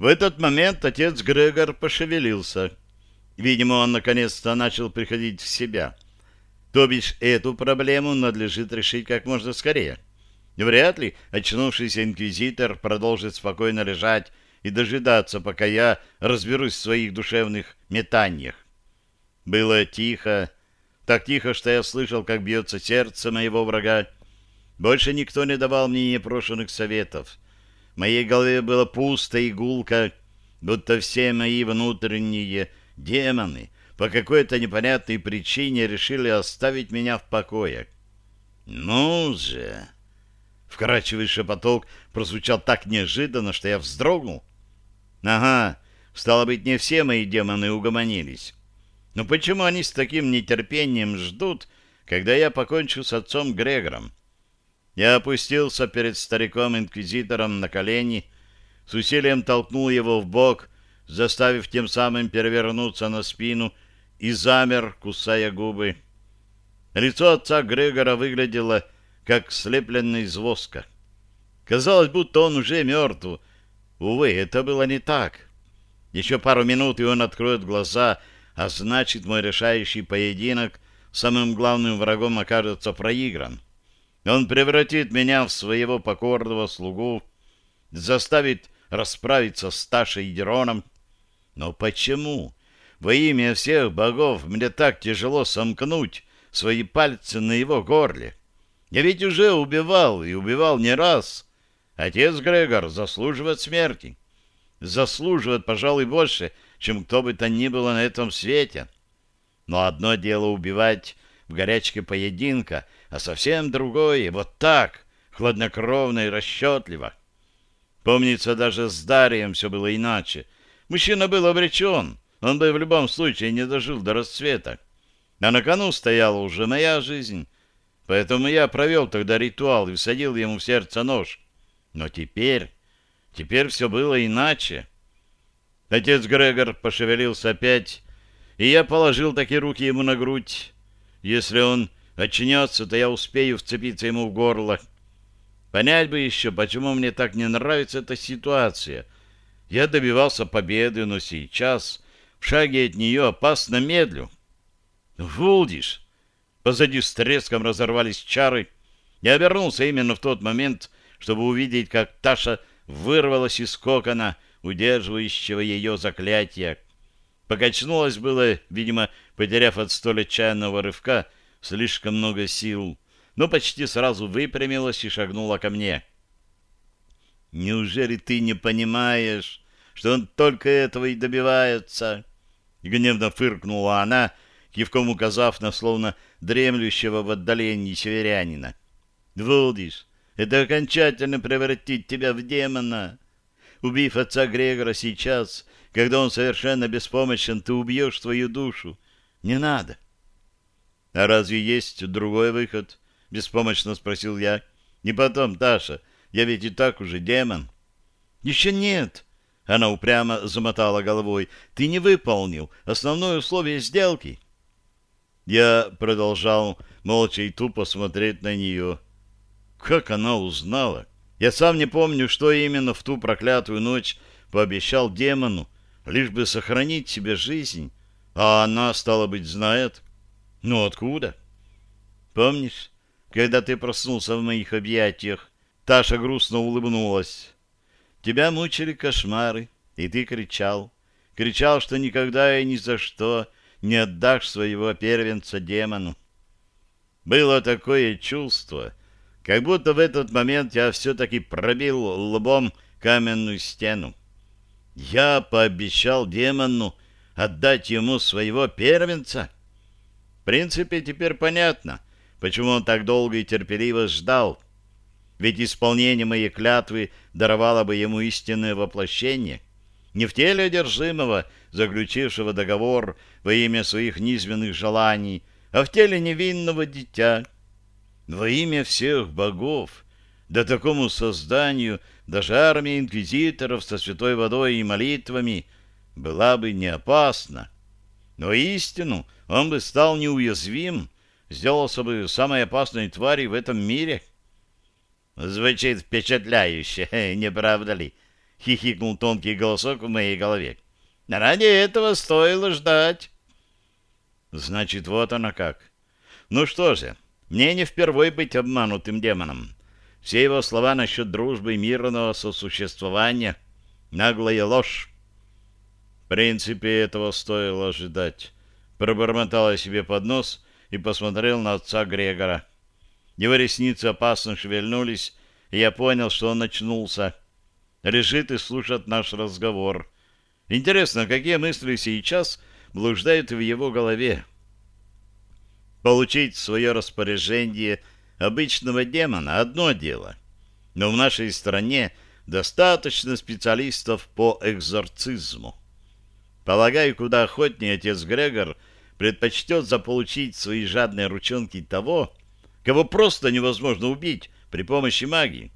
В этот момент отец Грегор пошевелился. Видимо, он наконец-то начал приходить в себя. То бишь, эту проблему надлежит решить как можно скорее. Вряд ли очнувшийся инквизитор продолжит спокойно лежать и дожидаться, пока я разберусь в своих душевных метаниях. Было тихо, так тихо, что я слышал, как бьется сердце моего врага. Больше никто не давал мне непрошенных советов. В моей голове было пусто и будто все мои внутренние демоны по какой-то непонятной причине решили оставить меня в покое. «Ну же!» Вкрадчивый шепоток прозвучал так неожиданно, что я вздрогнул. «Ага, стало быть, не все мои демоны угомонились. Но почему они с таким нетерпением ждут, когда я покончу с отцом Грегором? Я опустился перед стариком-инквизитором на колени, с усилием толкнул его в бок, заставив тем самым перевернуться на спину и замер, кусая губы. Лицо отца Грегора выглядело, как слепленный из воска. Казалось, будто он уже мертв. Увы, это было не так. Еще пару минут, и он откроет глаза — а значит, мой решающий поединок самым главным врагом окажется проигран. Он превратит меня в своего покорного слугу, заставит расправиться с Ташей и Дероном. Но почему? Во имя всех богов мне так тяжело сомкнуть свои пальцы на его горле. Я ведь уже убивал, и убивал не раз. Отец Грегор заслуживает смерти. Заслуживает, пожалуй, больше, чем кто бы то ни было на этом свете. Но одно дело убивать в горячке поединка, а совсем другое — вот так, хладнокровно и расчетливо. Помнится, даже с Дарием все было иначе. Мужчина был обречен, он бы в любом случае не дожил до расцвета. А на кону стояла уже моя жизнь, поэтому я провел тогда ритуал и всадил ему в сердце нож. Но теперь, теперь все было иначе. Отец Грегор пошевелился опять, и я положил такие руки ему на грудь. Если он очнется, то я успею вцепиться ему в горло. Понять бы еще, почему мне так не нравится эта ситуация. Я добивался победы, но сейчас в шаге от нее опасно медлю. Вулдиш! Позади с треском разорвались чары. Я обернулся именно в тот момент, чтобы увидеть, как Таша вырвалась из кокона — удерживающего ее заклятия. Покачнулась было, видимо, потеряв от столь отчаянного рывка слишком много сил, но почти сразу выпрямилась и шагнула ко мне. «Неужели ты не понимаешь, что он только этого и добивается?» Гневно фыркнула она, кивком указав на словно дремлющего в отдалении северянина. «Вулдиш, это окончательно превратит тебя в демона. Убив отца Грегора сейчас, когда он совершенно беспомощен, ты убьешь свою душу. Не надо. — А разве есть другой выход? — беспомощно спросил я. — Не потом, Таша, я ведь и так уже демон. — Еще нет. Она упрямо замотала головой. — Ты не выполнил основное условие сделки. Я продолжал молча и тупо смотреть на нее. Как она узнала? Я сам не помню, что именно в ту проклятую ночь пообещал демону, лишь бы сохранить себе жизнь, а она, стало быть, знает. Ну, откуда? Помнишь, когда ты проснулся в моих объятиях, Таша грустно улыбнулась. Тебя мучили кошмары, и ты кричал. Кричал, что никогда и ни за что не отдашь своего первенца демону. Было такое чувство, как будто в этот момент я все-таки пробил лбом каменную стену. Я пообещал демону отдать ему своего первенца. Принципе, теперь понятно, почему он так долго и терпеливо ждал. Ведь исполнение моей клятвы даровало бы ему истинное воплощение. Не в теле одержимого, заключившего договор во имя своих низменных желаний, а в теле невинного дитя — во имя всех богов, да такому созданию даже армия инквизиторов со святой водой и молитвами была бы не опасна. Но истину он бы стал неуязвим, сделался бы самой опасной тварью в этом мире. Звучит впечатляюще, не правда ли? — хихикнул тонкий голосок в моей голове. «Ради этого стоило ждать». «Значит, вот оно как. Ну что же, мне не впервой быть обманутым демоном. Все его слова насчет дружбы и мирного сосуществования — наглая ложь. В принципе, этого стоило ожидать. Пробормотал я себе под нос и посмотрел на отца Грегора. Его ресницы опасно шевельнулись, и я понял, что он очнулся. Лежит и слушает наш разговор. Интересно, какие мысли сейчас блуждают в его голове? Получить свое распоряжение обычного демона — одно дело. Но в нашей стране достаточно специалистов по экзорцизму. Полагаю, куда охотнее отец Грегор предпочтет заполучить свои жадные ручонки того, кого просто невозможно убить при помощи магии.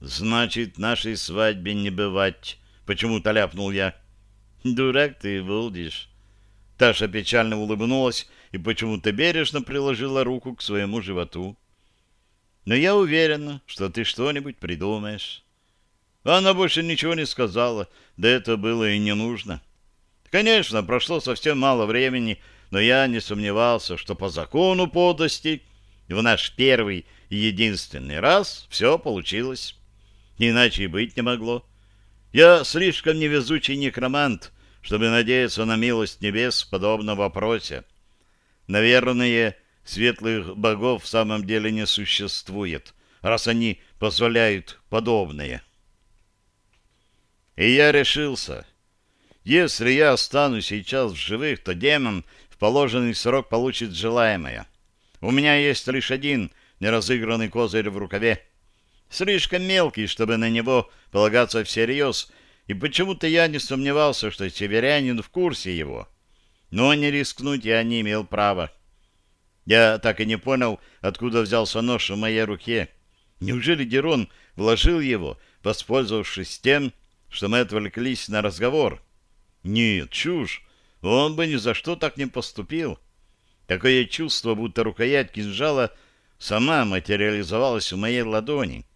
«Значит, нашей свадьбе не бывать», — почему-то ляпнул я. «Дурак ты, Вулдиш». Таша печально улыбнулась и почему-то бережно приложила руку к своему животу. «Но я уверена, что ты что-нибудь придумаешь». Она больше ничего не сказала, да это было и не нужно. Конечно, прошло совсем мало времени, но я не сомневался, что по закону подлости в наш первый и единственный раз все получилось. Иначе и быть не могло. Я слишком невезучий некромант, чтобы надеяться на милость небес в подобном вопросе. Наверное, светлых богов в самом деле не существует, раз они позволяют подобное. И я решился. Если я останусь сейчас в живых, то демон в положенный срок получит желаемое. У меня есть лишь один неразыгранный козырь в рукаве. Слишком мелкий, чтобы на него полагаться всерьез, и почему-то я не сомневался, что северянин в курсе его. Но не рискнуть я не имел права. Я так и не понял, откуда взялся нож в моей руке. Неужели Дерон вложил его, воспользовавшись тем, что мы отвлеклись на разговор? Нет, чушь. Он бы ни за что так не поступил. Такое чувство, будто рукоять кинжала сама материализовалась в моей ладони.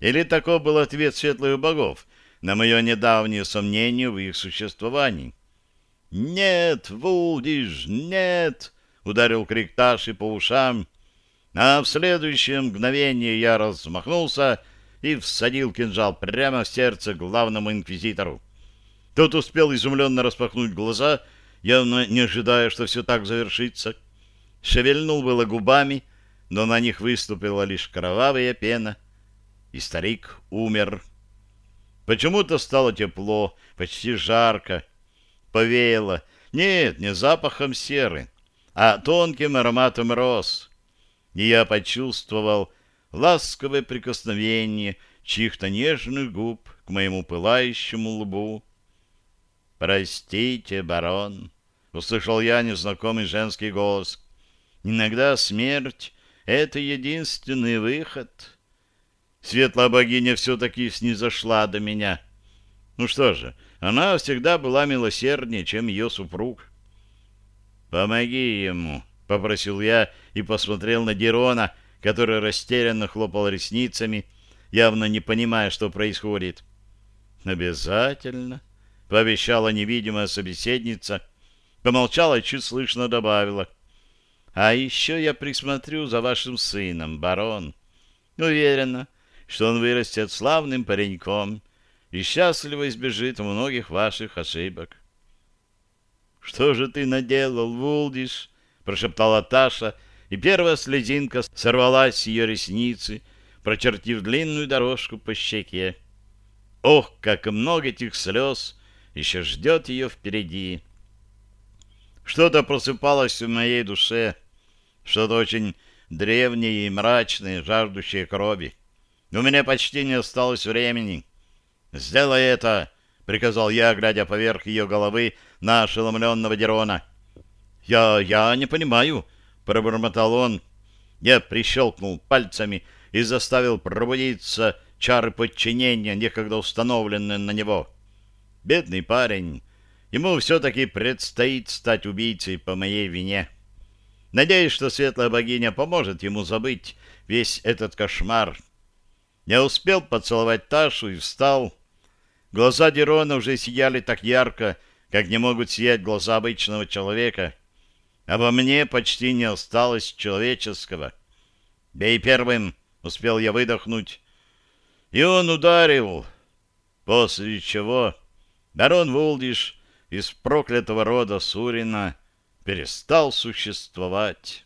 Или таков был ответ светлых богов на мое недавнее сомнение в их существовании? «Нет, Вулдиш, нет!» — ударил крик Таши по ушам, а в следующее мгновение я размахнулся и всадил кинжал прямо в сердце главному инквизитору. Тот успел изумленно распахнуть глаза, явно не ожидая, что все так завершится. Шевельнул было губами, но на них выступила лишь кровавая пена, и старик умер. Почему-то стало тепло, почти жарко, повеяло. Нет, не запахом серы, а тонким ароматом роз. И я почувствовал ласковое прикосновение чьих-то нежных губ к моему пылающему лбу. «Простите, барон», — услышал я незнакомый женский голос. «Иногда смерть — это единственный выход». Светлая богиня все-таки снизошла до меня. Ну что же, она всегда была милосерднее, чем ее супруг. «Помоги ему», — попросил я и посмотрел на Дерона, который растерянно хлопал ресницами, явно не понимая, что происходит. «Обязательно», — пообещала невидимая собеседница, помолчала и чуть слышно добавила. «А еще я присмотрю за вашим сыном, барон. Уверена, что он вырастет славным пареньком и счастливо избежит многих ваших ошибок. — Что же ты наделал, Вулдиш? — прошептала Таша, и первая слезинка сорвалась с ее ресницы, прочертив длинную дорожку по щеке. Ох, как много этих слез еще ждет ее впереди! Что-то просыпалось в моей душе, что-то очень древнее и мрачное, жаждущее крови. У меня почти не осталось времени. «Сделай это!» — приказал я, глядя поверх ее головы на ошеломленного Дерона. «Я... я не понимаю», — пробормотал он. Я прищелкнул пальцами и заставил пробудиться чары подчинения, некогда установленные на него. Бедный парень. Ему все-таки предстоит стать убийцей по моей вине. Надеюсь, что светлая богиня поможет ему забыть весь этот кошмар, я успел поцеловать Ташу и встал. Глаза Дерона уже сияли так ярко, как не могут сиять глаза обычного человека. А во мне почти не осталось человеческого. «Бей первым!» — успел я выдохнуть. И он ударил, после чего барон Вулдиш из проклятого рода Сурина перестал существовать.